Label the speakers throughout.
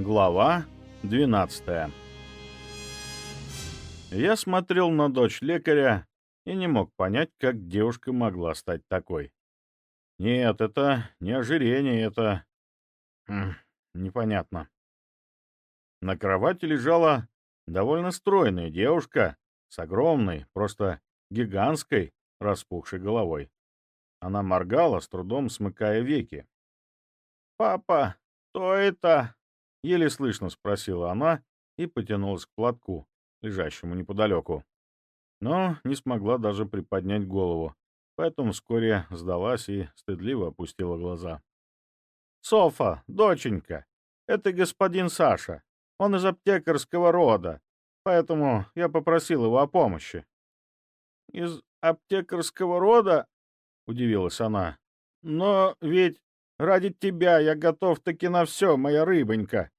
Speaker 1: Глава 12 Я смотрел на дочь лекаря и не мог понять, как девушка могла стать такой. Нет, это не ожирение, это... Хм, непонятно. На кровати лежала довольно стройная девушка с огромной, просто гигантской, распухшей головой. Она моргала, с трудом смыкая веки. «Папа, кто это?» — еле слышно спросила она и потянулась к платку, лежащему неподалеку. Но не смогла даже приподнять голову, поэтому вскоре сдалась и стыдливо опустила глаза. «Софа, доченька, это господин Саша. Он из аптекарского рода, поэтому я попросил его о помощи». «Из аптекарского рода?» — удивилась она. «Но ведь ради тебя я готов таки на все, моя рыбонька!»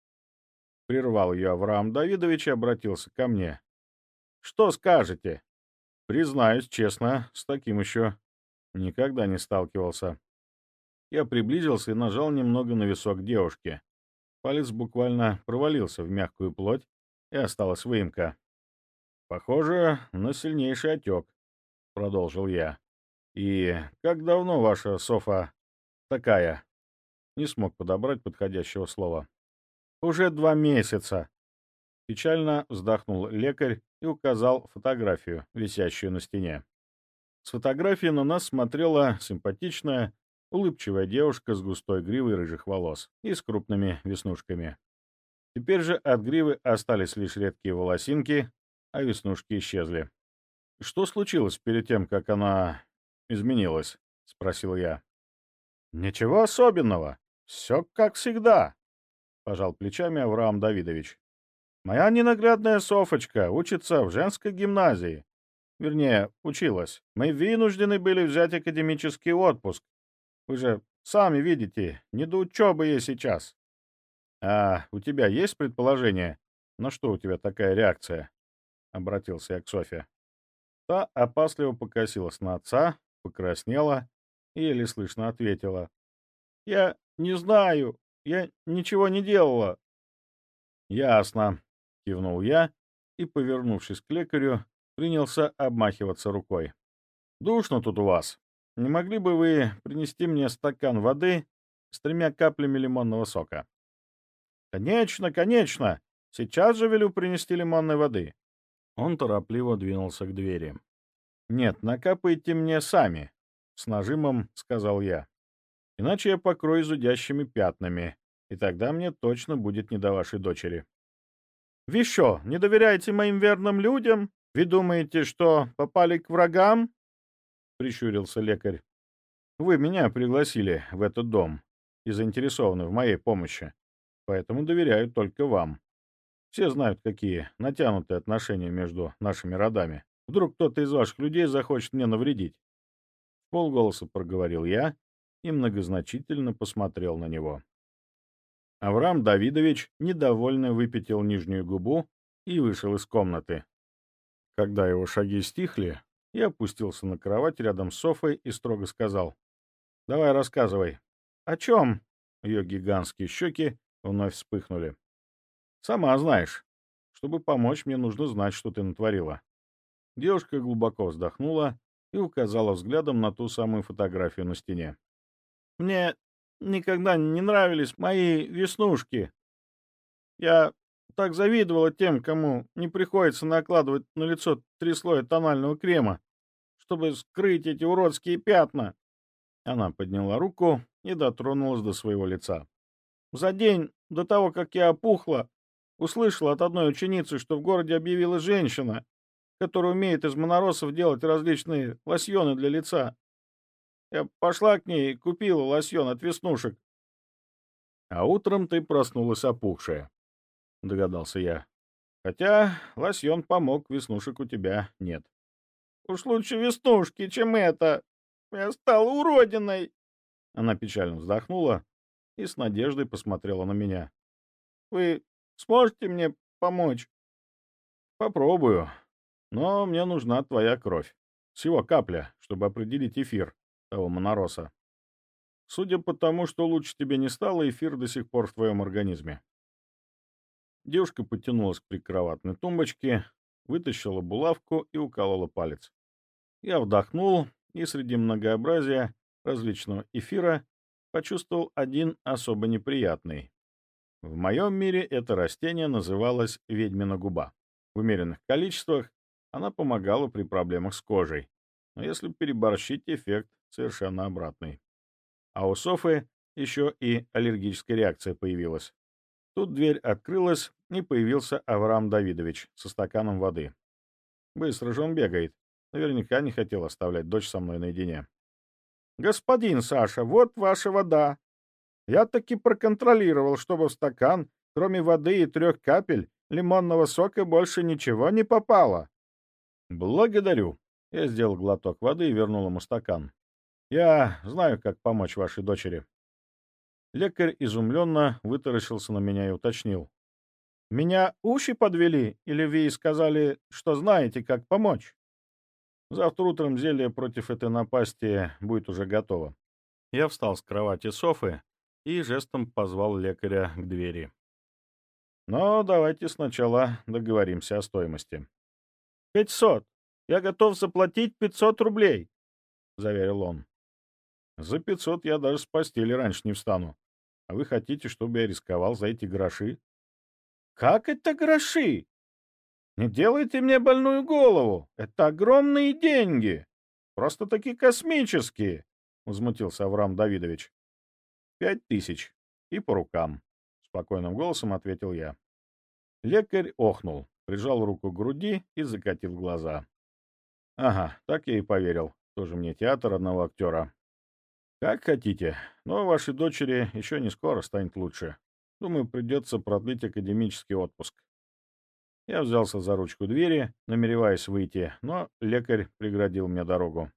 Speaker 1: Прервал ее Авраам Давидович и обратился ко мне. «Что скажете?» Признаюсь честно, с таким еще никогда не сталкивался. Я приблизился и нажал немного на висок девушки. Палец буквально провалился в мягкую плоть, и осталась выемка. «Похоже на сильнейший отек», — продолжил я. «И как давно ваша Софа такая?» Не смог подобрать подходящего слова. «Уже два месяца», — печально вздохнул лекарь и указал фотографию, висящую на стене. С фотографии на нас смотрела симпатичная, улыбчивая девушка с густой гривой рыжих волос и с крупными веснушками. Теперь же от гривы остались лишь редкие волосинки, а веснушки исчезли. «Что случилось перед тем, как она изменилась?» — спросил я. «Ничего особенного. Все как всегда», — пожал плечами Авраам Давидович. «Моя ненаглядная Софочка учится в женской гимназии. Вернее, училась. Мы вынуждены были взять академический отпуск. Вы же сами видите, не до учебы ей сейчас. А у тебя есть предположение, на что у тебя такая реакция?» — обратился я к Софе. Та опасливо покосилась на отца, покраснела и еле слышно ответила. «Я не знаю. Я ничего не делала». «Ясно», — кивнул я и, повернувшись к лекарю, принялся обмахиваться рукой. «Душно тут у вас. Не могли бы вы принести мне стакан воды с тремя каплями лимонного сока?» «Конечно, конечно! Сейчас же велю принести лимонной воды!» Он торопливо двинулся к двери. «Нет, накапайте мне сами», — с нажимом сказал я. «Иначе я покрою зудящими пятнами, и тогда мне точно будет не до вашей дочери». «Вы что, не доверяете моим верным людям? Вы думаете, что попали к врагам?» — прищурился лекарь. «Вы меня пригласили в этот дом и заинтересованы в моей помощи поэтому доверяю только вам. Все знают, какие натянутые отношения между нашими родами. Вдруг кто-то из ваших людей захочет мне навредить. Полголоса проговорил я и многозначительно посмотрел на него. Авраам Давидович недовольно выпятил нижнюю губу и вышел из комнаты. Когда его шаги стихли, я опустился на кровать рядом с Софой и строго сказал. «Давай рассказывай». «О чем?» Ее гигантские щеки вновь вспыхнули. «Сама знаешь. Чтобы помочь, мне нужно знать, что ты натворила». Девушка глубоко вздохнула и указала взглядом на ту самую фотографию на стене. «Мне никогда не нравились мои веснушки. Я так завидовала тем, кому не приходится накладывать на лицо три слоя тонального крема, чтобы скрыть эти уродские пятна». Она подняла руку и дотронулась до своего лица. За день до того, как я опухла, услышала от одной ученицы, что в городе объявила женщина, которая умеет из моноросов делать различные лосьоны для лица. Я пошла к ней и купила лосьон от веснушек. — А утром ты проснулась опухшая, — догадался я. Хотя лосьон помог, веснушек у тебя нет. — Уж лучше веснушки, чем это. Я стала уродиной. Она печально вздохнула и с надеждой посмотрела на меня. «Вы сможете мне помочь?» «Попробую. Но мне нужна твоя кровь. Всего капля, чтобы определить эфир того монороса. Судя по тому, что лучше тебе не стало, эфир до сих пор в твоем организме. Девушка потянулась к прикроватной тумбочке, вытащила булавку и уколола палец. Я вдохнул и среди многообразия различного эфира почувствовал один особо неприятный. В моем мире это растение называлось ведьмина губа. В умеренных количествах она помогала при проблемах с кожей, но если переборщить, эффект совершенно обратный. А у Софы еще и аллергическая реакция появилась. Тут дверь открылась, и появился Авраам Давидович со стаканом воды. Быстро же он бегает. Наверняка не хотел оставлять дочь со мной наедине. «Господин Саша, вот ваша вода. Я таки проконтролировал, чтобы в стакан, кроме воды и трех капель, лимонного сока больше ничего не попало». «Благодарю». Я сделал глоток воды и вернул ему стакан. «Я знаю, как помочь вашей дочери». Лекарь изумленно вытаращился на меня и уточнил. «Меня уши подвели, или вы сказали, что знаете, как помочь?» Завтра утром зелье против этой напасти будет уже готово. Я встал с кровати Софы и жестом позвал лекаря к двери. Но давайте сначала договоримся о стоимости. «Пятьсот! Я готов заплатить пятьсот рублей!» — заверил он. «За пятьсот я даже с постели раньше не встану. А вы хотите, чтобы я рисковал за эти гроши?» «Как это гроши? Не делайте мне больную голову. Это огромные деньги. Просто такие космические, — возмутился Авраам Давидович. Пять тысяч. И по рукам, — спокойным голосом ответил я. Лекарь охнул, прижал руку к груди и закатил глаза. Ага, так я и поверил. Тоже мне театр одного актера. Как хотите, но вашей дочери еще не скоро станет лучше. Думаю, придется продлить академический отпуск. Я взялся за ручку двери, намереваясь выйти, но лекарь преградил мне дорогу.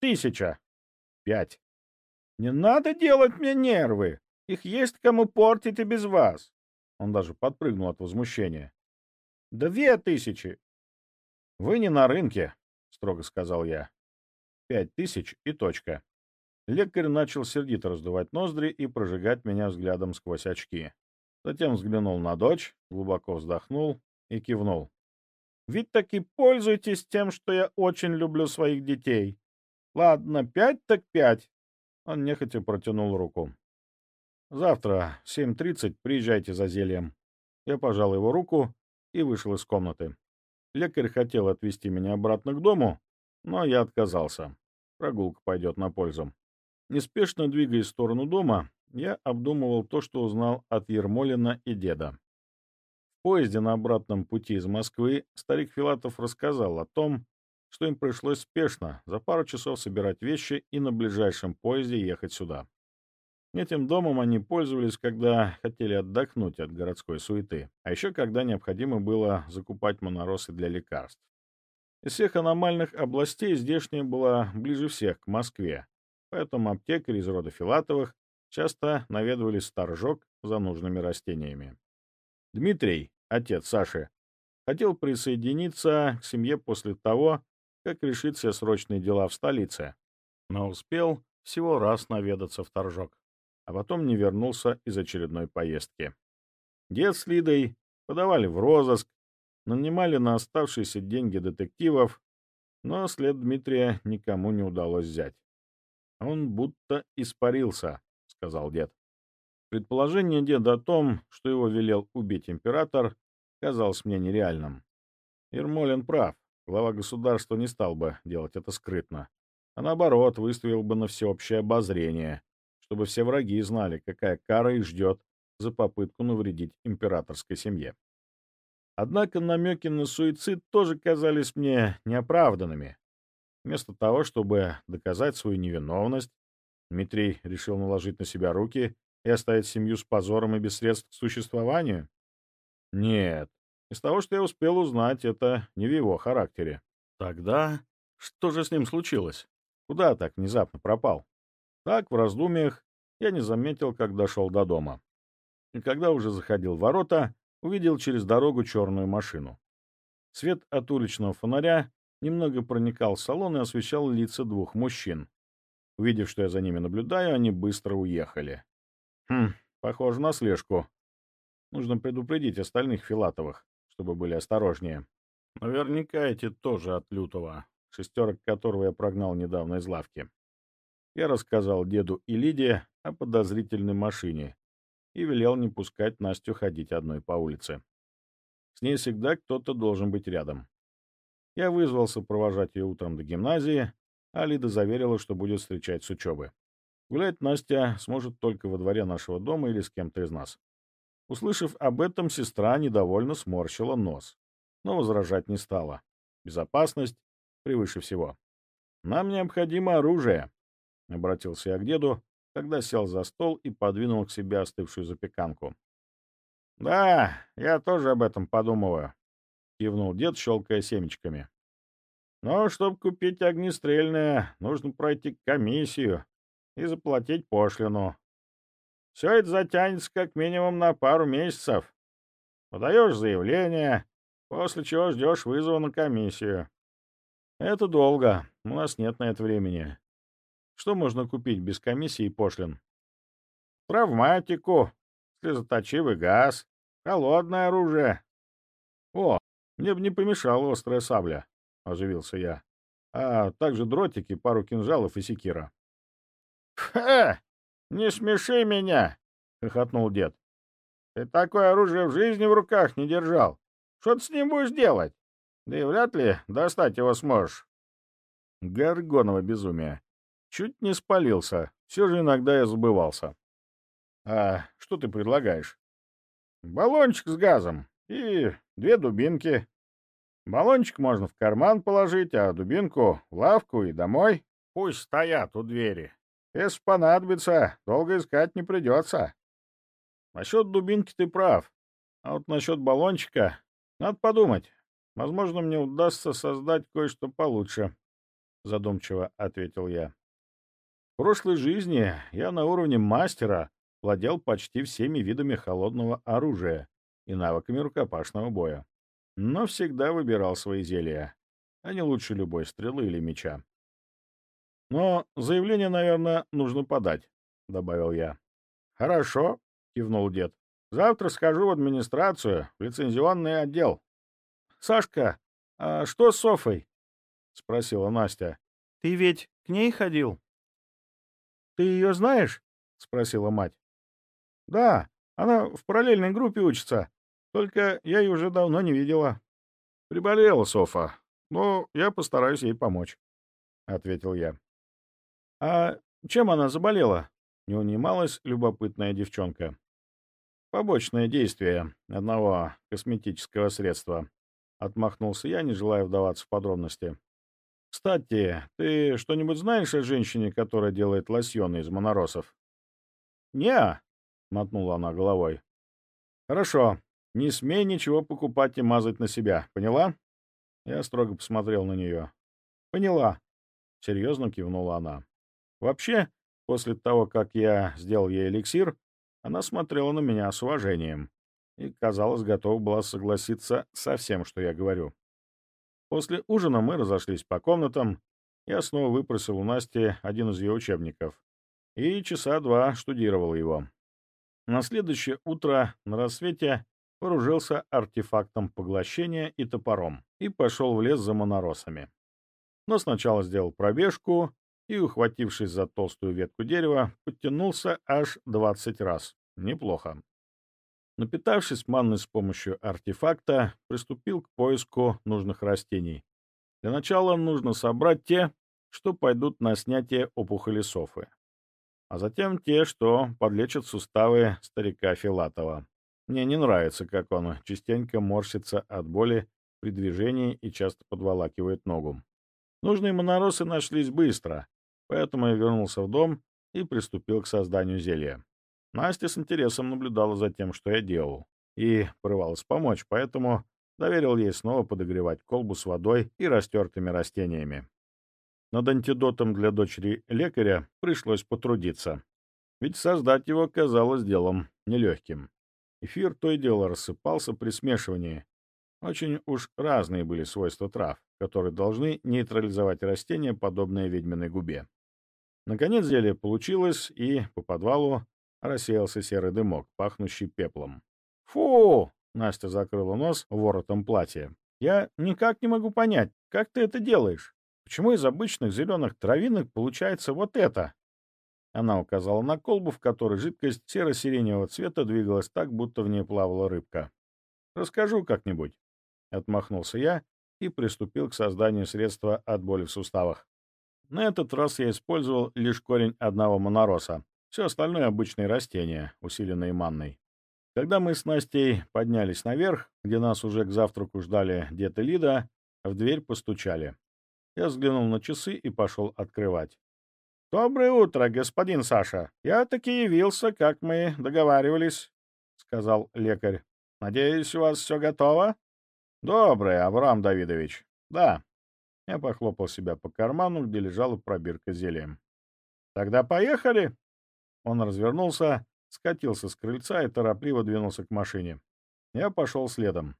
Speaker 1: «Тысяча!» «Пять!» «Не надо делать мне нервы! Их есть кому портить и без вас!» Он даже подпрыгнул от возмущения. «Две тысячи!» «Вы не на рынке», — строго сказал я. «Пять тысяч и точка». Лекарь начал сердито раздувать ноздри и прожигать меня взглядом сквозь очки. Затем взглянул на дочь, глубоко вздохнул и кивнул. «Ведь таки пользуйтесь тем, что я очень люблю своих детей. Ладно, пять так пять». Он нехотя протянул руку. «Завтра в 7.30 приезжайте за зельем». Я пожал его руку и вышел из комнаты. Лекарь хотел отвезти меня обратно к дому, но я отказался. Прогулка пойдет на пользу. Неспешно двигаясь в сторону дома, я обдумывал то, что узнал от Ермолина и деда поезде на обратном пути из Москвы старик Филатов рассказал о том, что им пришлось спешно за пару часов собирать вещи и на ближайшем поезде ехать сюда. Этим домом они пользовались, когда хотели отдохнуть от городской суеты, а еще когда необходимо было закупать моноросы для лекарств. Из всех аномальных областей здешняя была ближе всех к Москве, поэтому аптекари из рода Филатовых часто наведывались в за нужными растениями. Дмитрий, отец Саши, хотел присоединиться к семье после того, как решит все срочные дела в столице, но успел всего раз наведаться в Торжок, а потом не вернулся из очередной поездки. Дед с Лидой подавали в розыск, нанимали на оставшиеся деньги детективов, но след Дмитрия никому не удалось взять. «Он будто испарился», — сказал дед. Предположение деда о том, что его велел убить император, казалось мне нереальным. Ермолин прав. Глава государства не стал бы делать это скрытно, а наоборот выставил бы на всеобщее обозрение, чтобы все враги знали, какая кара их ждет за попытку навредить императорской семье. Однако намеки на суицид тоже казались мне неоправданными. Вместо того, чтобы доказать свою невиновность, Дмитрий решил наложить на себя руки и оставить семью с позором и без средств к существованию? Нет. Из того, что я успел узнать, это не в его характере. Тогда что же с ним случилось? Куда так внезапно пропал? Так, в раздумьях, я не заметил, как дошел до дома. И когда уже заходил в ворота, увидел через дорогу черную машину. Свет от уличного фонаря немного проникал в салон и освещал лица двух мужчин. Увидев, что я за ними наблюдаю, они быстро уехали. Хм, похоже на слежку. Нужно предупредить остальных Филатовых, чтобы были осторожнее. Наверняка эти тоже от лютого, шестерок которого я прогнал недавно из лавки. Я рассказал деду и Лидии о подозрительной машине и велел не пускать Настю ходить одной по улице. С ней всегда кто-то должен быть рядом. Я вызвался провожать ее утром до гимназии, а Лида заверила, что будет встречать с учебы. Гулять Настя сможет только во дворе нашего дома или с кем-то из нас. Услышав об этом, сестра недовольно сморщила нос, но возражать не стала. Безопасность превыше всего. «Нам необходимо оружие», — обратился я к деду, когда сел за стол и подвинул к себе остывшую запеканку. «Да, я тоже об этом подумываю», — кивнул дед, щелкая семечками. «Но чтобы купить огнестрельное, нужно пройти комиссию и заплатить пошлину. Все это затянется как минимум на пару месяцев. Подаешь заявление, после чего ждешь вызова на комиссию. Это долго, у нас нет на это времени. Что можно купить без комиссии и пошлин? Травматику, слезоточивый газ, холодное оружие. О, мне бы не помешала острая сабля, — оживился я. А также дротики, пару кинжалов и секира. «Ха! Не смеши меня!» — хохотнул дед. «Ты такое оружие в жизни в руках не держал. Что ты с ним будешь делать? Да и вряд ли достать его сможешь». Горгоново безумие. Чуть не спалился. Все же иногда я забывался. «А что ты предлагаешь?» «Баллончик с газом и две дубинки. Баллончик можно в карман положить, а дубинку в лавку и домой. Пусть стоят у двери. Если понадобится, долго искать не придется. Насчет дубинки ты прав. А вот насчет баллончика надо подумать. Возможно, мне удастся создать кое-что получше, — задумчиво ответил я. В прошлой жизни я на уровне мастера владел почти всеми видами холодного оружия и навыками рукопашного боя, но всегда выбирал свои зелья, а не лучше любой стрелы или меча. Но заявление, наверное, нужно подать, — добавил я. — Хорошо, — кивнул дед. — Завтра схожу в администрацию, в лицензионный отдел. — Сашка, а что с Софой? — спросила Настя. — Ты ведь к ней ходил? — Ты ее знаешь? — спросила мать. — Да, она в параллельной группе учится, только я ее уже давно не видела. — Приболела Софа, но я постараюсь ей помочь, — ответил я. «А чем она заболела?» — не унималась любопытная девчонка. «Побочное действие одного косметического средства», — отмахнулся я, не желая вдаваться в подробности. «Кстати, ты что-нибудь знаешь о женщине, которая делает лосьоны из моноросов?» «Не-а», мотнула она головой. «Хорошо, не смей ничего покупать и мазать на себя, поняла?» Я строго посмотрел на нее. «Поняла», — серьезно кивнула она. Вообще, после того, как я сделал ей эликсир, она смотрела на меня с уважением и, казалось, готова была согласиться со всем, что я говорю. После ужина мы разошлись по комнатам. Я снова выпросил у Насти один из ее учебников и часа два штудировал его. На следующее утро на рассвете вооружился артефактом поглощения и топором и пошел в лес за моноросами. Но сначала сделал пробежку и, ухватившись за толстую ветку дерева, подтянулся аж 20 раз. Неплохо. Напитавшись манной с помощью артефакта, приступил к поиску нужных растений. Для начала нужно собрать те, что пойдут на снятие опухоли софы, а затем те, что подлечат суставы старика Филатова. Мне не нравится, как он частенько морщится от боли при движении и часто подволакивает ногу. Нужные моноросы нашлись быстро, Поэтому я вернулся в дом и приступил к созданию зелья. Настя с интересом наблюдала за тем, что я делал, и порывалась помочь, поэтому доверил ей снова подогревать колбу с водой и растертыми растениями. Над антидотом для дочери лекаря пришлось потрудиться, ведь создать его казалось делом нелегким. Эфир то и дело рассыпался при смешивании. Очень уж разные были свойства трав, которые должны нейтрализовать растения, подобные ведьминой губе. Наконец зелье получилось, и по подвалу рассеялся серый дымок, пахнущий пеплом. «Фу!» — Настя закрыла нос воротом платья. «Я никак не могу понять, как ты это делаешь? Почему из обычных зеленых травинок получается вот это?» Она указала на колбу, в которой жидкость серо-сиреневого цвета двигалась так, будто в ней плавала рыбка. «Расскажу как-нибудь», — отмахнулся я и приступил к созданию средства от боли в суставах. На этот раз я использовал лишь корень одного монороса. Все остальное — обычные растения, усиленные манной. Когда мы с Настей поднялись наверх, где нас уже к завтраку ждали дед и Лида, в дверь постучали. Я взглянул на часы и пошел открывать. «Доброе утро, господин Саша. Я таки явился, как мы договаривались», — сказал лекарь. «Надеюсь, у вас все готово?» «Доброе, Авраам Давидович. Да». Я похлопал себя по карману, где лежала пробирка зельем. «Тогда поехали!» Он развернулся, скатился с крыльца и торопливо двинулся к машине. Я пошел следом.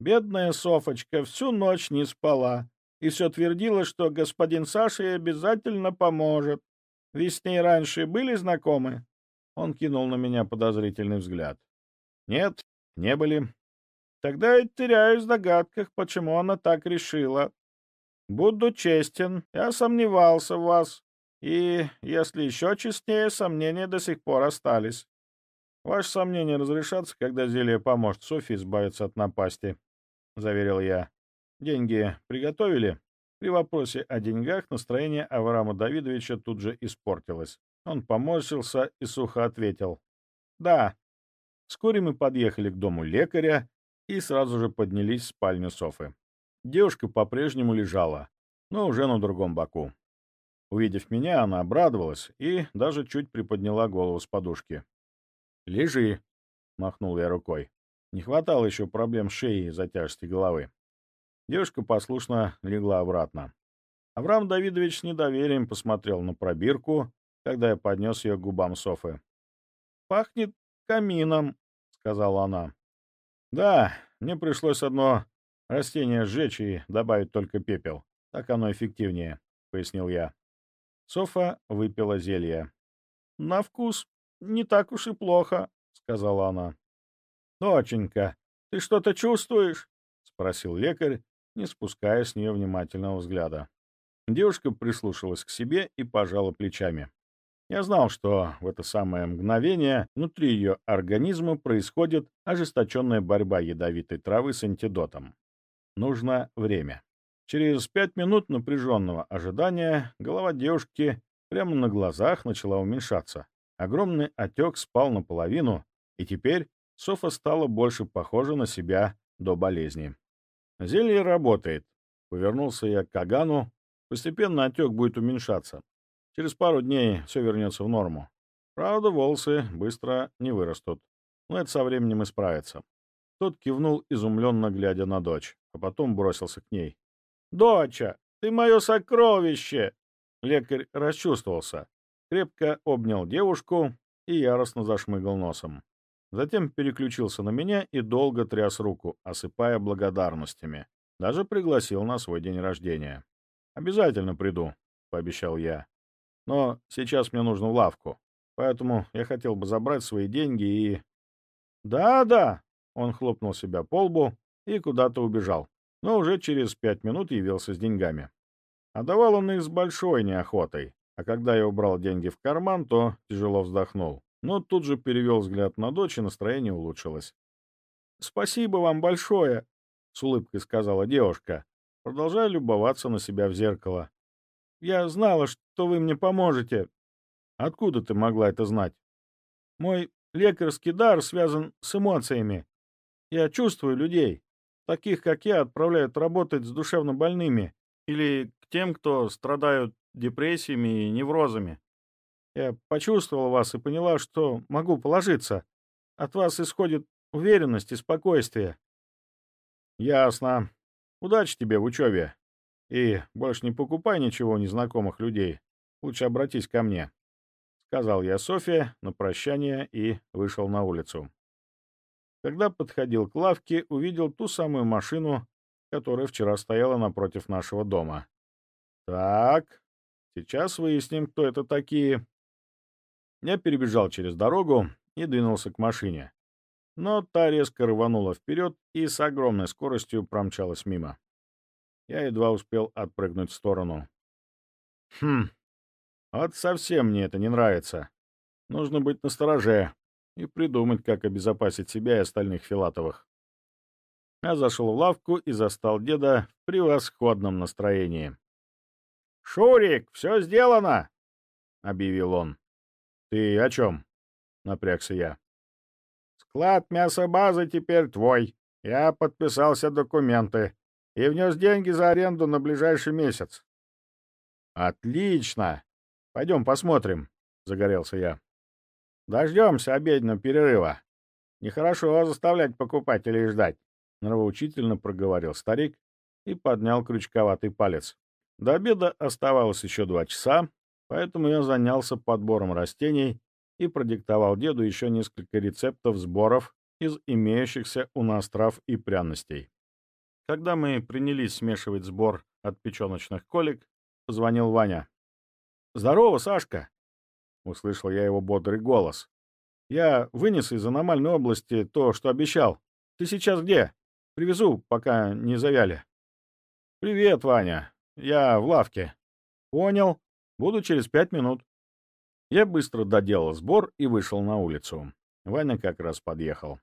Speaker 1: Бедная Софочка всю ночь не спала и все твердила, что господин Саша ей обязательно поможет. Вы с ней раньше были знакомы? Он кинул на меня подозрительный взгляд. Нет, не были. Тогда я теряюсь в догадках, почему она так решила. Буду честен, я сомневался в вас, и, если еще честнее, сомнения до сих пор остались. Ваши сомнения разрешатся, когда зелье поможет Софье избавиться от напасти, — заверил я. Деньги приготовили? При вопросе о деньгах настроение Авраама Давидовича тут же испортилось. Он поморщился и сухо ответил. «Да». Вскоре мы подъехали к дому лекаря и сразу же поднялись в спальню Софы. Девушка по-прежнему лежала, но уже на другом боку. Увидев меня, она обрадовалась и даже чуть приподняла голову с подушки. «Лежи», — махнул я рукой. Не хватало еще проблем шеей из-за тяжести головы. Девушка послушно легла обратно. Авраам Давидович с недоверием посмотрел на пробирку, когда я поднес ее к губам Софы. «Пахнет камином», — сказала она. «Да, мне пришлось одно растение сжечь и добавить только пепел. Так оно эффективнее», — пояснил я. Софа выпила зелье. «На вкус не так уж и плохо», — сказала она. «Доченька, ты что-то чувствуешь?» — спросил лекарь, не спуская с нее внимательного взгляда. Девушка прислушалась к себе и пожала плечами. Я знал, что в это самое мгновение внутри ее организма происходит ожесточенная борьба ядовитой травы с антидотом. Нужно время. Через пять минут напряженного ожидания голова девушки прямо на глазах начала уменьшаться. Огромный отек спал наполовину, и теперь Софа стала больше похожа на себя до болезни. Зелье работает. Повернулся я к Кагану. Постепенно отек будет уменьшаться. Через пару дней все вернется в норму. Правда, волосы быстро не вырастут. Но это со временем исправится. Тот кивнул, изумленно глядя на дочь, а потом бросился к ней. «Доча, ты мое сокровище!» Лекарь расчувствовался, крепко обнял девушку и яростно зашмыгал носом. Затем переключился на меня и долго тряс руку, осыпая благодарностями. Даже пригласил на свой день рождения. «Обязательно приду», — пообещал я. «Но сейчас мне нужно в лавку, поэтому я хотел бы забрать свои деньги и...» «Да-да», — он хлопнул себя по лбу и куда-то убежал, но уже через пять минут явился с деньгами. Отдавал он их с большой неохотой, а когда я убрал деньги в карман, то тяжело вздохнул но тут же перевел взгляд на дочь, и настроение улучшилось. «Спасибо вам большое», — с улыбкой сказала девушка, продолжая любоваться на себя в зеркало. «Я знала, что вы мне поможете». «Откуда ты могла это знать?» «Мой лекарский дар связан с эмоциями. Я чувствую людей. Таких, как я, отправляют работать с душевно больными или к тем, кто страдают депрессиями и неврозами. Я почувствовала вас и поняла, что могу положиться. От вас исходит уверенность и спокойствие. Ясно. Удачи тебе в учебе. И больше не покупай ничего у незнакомых людей. Лучше обратись ко мне. Сказал я Софье на прощание и вышел на улицу. Когда подходил к лавке, увидел ту самую машину, которая вчера стояла напротив нашего дома. Так, сейчас выясним, кто это такие. Я перебежал через дорогу и двинулся к машине. но та резко рванула вперед и с огромной скоростью промчалась мимо. Я едва успел отпрыгнуть в сторону. Хм, вот совсем мне это не нравится. Нужно быть настороже и придумать, как обезопасить себя и остальных Филатовых. Я зашел в лавку и застал деда в превосходном настроении. «Шурик, все сделано!» — объявил он. «Ты о чем?» — напрягся я. «Склад мясобазы теперь твой. Я подписал все документы и внес деньги за аренду на ближайший месяц». «Отлично! Пойдем посмотрим», — загорелся я. «Дождемся обеденного перерыва. Нехорошо заставлять покупателей ждать», — нравоучительно проговорил старик и поднял крючковатый палец. До обеда оставалось еще два часа, поэтому я занялся подбором растений и продиктовал деду еще несколько рецептов сборов из имеющихся у нас трав и пряностей. Когда мы принялись смешивать сбор от печеночных колик, позвонил Ваня. «Здорово, Сашка!» — услышал я его бодрый голос. «Я вынес из аномальной области то, что обещал. Ты сейчас где? Привезу, пока не завяли». «Привет, Ваня. Я в лавке». «Понял. Буду через пять минут». Я быстро доделал сбор и вышел на улицу. Ваня как раз подъехал.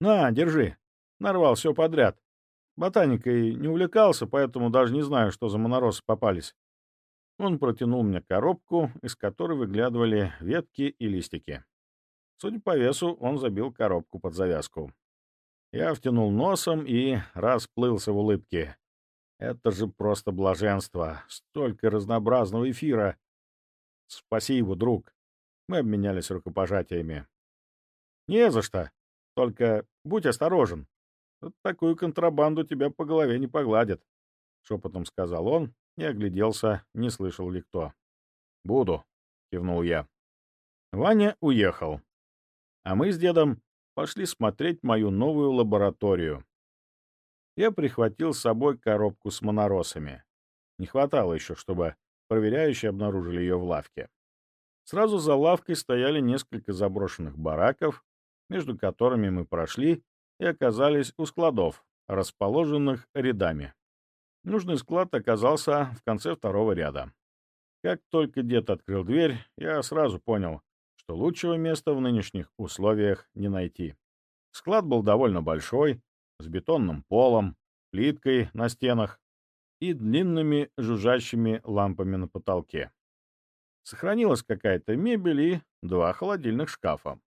Speaker 1: «На, держи». Нарвал все подряд. Ботаникой не увлекался, поэтому даже не знаю, что за моноросы попались. Он протянул мне коробку, из которой выглядывали ветки и листики. Судя по весу, он забил коробку под завязку. Я втянул носом и расплылся в улыбке. Это же просто блаженство. Столько разнообразного эфира. Спасибо, друг. Мы обменялись рукопожатиями. Не за что. Только будь осторожен. Такую контрабанду тебя по голове не погладят. Шепотом сказал он и огляделся, не слышал ли кто. «Буду», — кивнул я. Ваня уехал. А мы с дедом пошли смотреть мою новую лабораторию я прихватил с собой коробку с моноросами. Не хватало еще, чтобы проверяющие обнаружили ее в лавке. Сразу за лавкой стояли несколько заброшенных бараков, между которыми мы прошли и оказались у складов, расположенных рядами. Нужный склад оказался в конце второго ряда. Как только дед открыл дверь, я сразу понял, что лучшего места в нынешних условиях не найти. Склад был довольно большой, с бетонным полом, плиткой на стенах и длинными жужжащими лампами на потолке. Сохранилась какая-то мебель и два холодильных шкафа.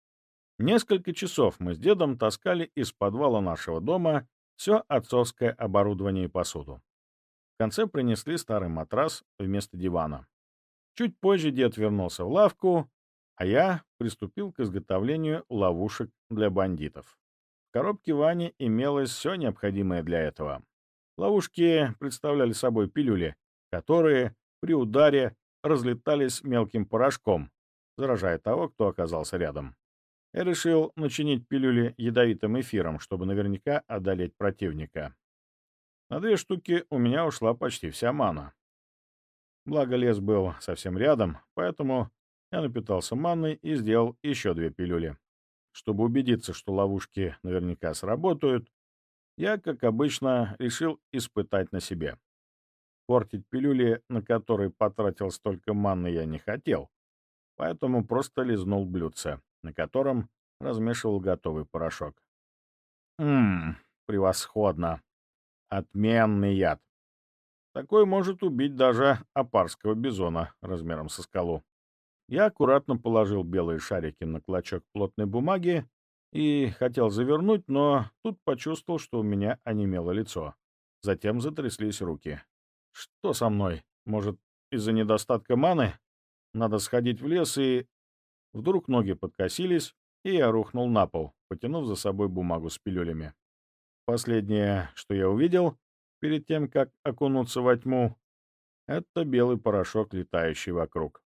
Speaker 1: Несколько часов мы с дедом таскали из подвала нашего дома все отцовское оборудование и посуду. В конце принесли старый матрас вместо дивана. Чуть позже дед вернулся в лавку, а я приступил к изготовлению ловушек для бандитов коробке Вани имелось все необходимое для этого. Ловушки представляли собой пилюли, которые при ударе разлетались мелким порошком, заражая того, кто оказался рядом. Я решил начинить пилюли ядовитым эфиром, чтобы наверняка одолеть противника. На две штуки у меня ушла почти вся мана. Благо лес был совсем рядом, поэтому я напитался манной и сделал еще две пилюли. Чтобы убедиться, что ловушки наверняка сработают, я, как обычно, решил испытать на себе. Портить пилюли, на которые потратил столько манны, я не хотел, поэтому просто лизнул блюдце, на котором размешивал готовый порошок. Ммм, превосходно. Отменный яд. Такой может убить даже апарского бизона размером со скалу. Я аккуратно положил белые шарики на клочок плотной бумаги и хотел завернуть, но тут почувствовал, что у меня онемело лицо. Затем затряслись руки. Что со мной? Может, из-за недостатка маны? Надо сходить в лес и... Вдруг ноги подкосились, и я рухнул на пол, потянув за собой бумагу с пилюлями. Последнее, что я увидел, перед тем, как окунуться во тьму, это белый порошок, летающий вокруг.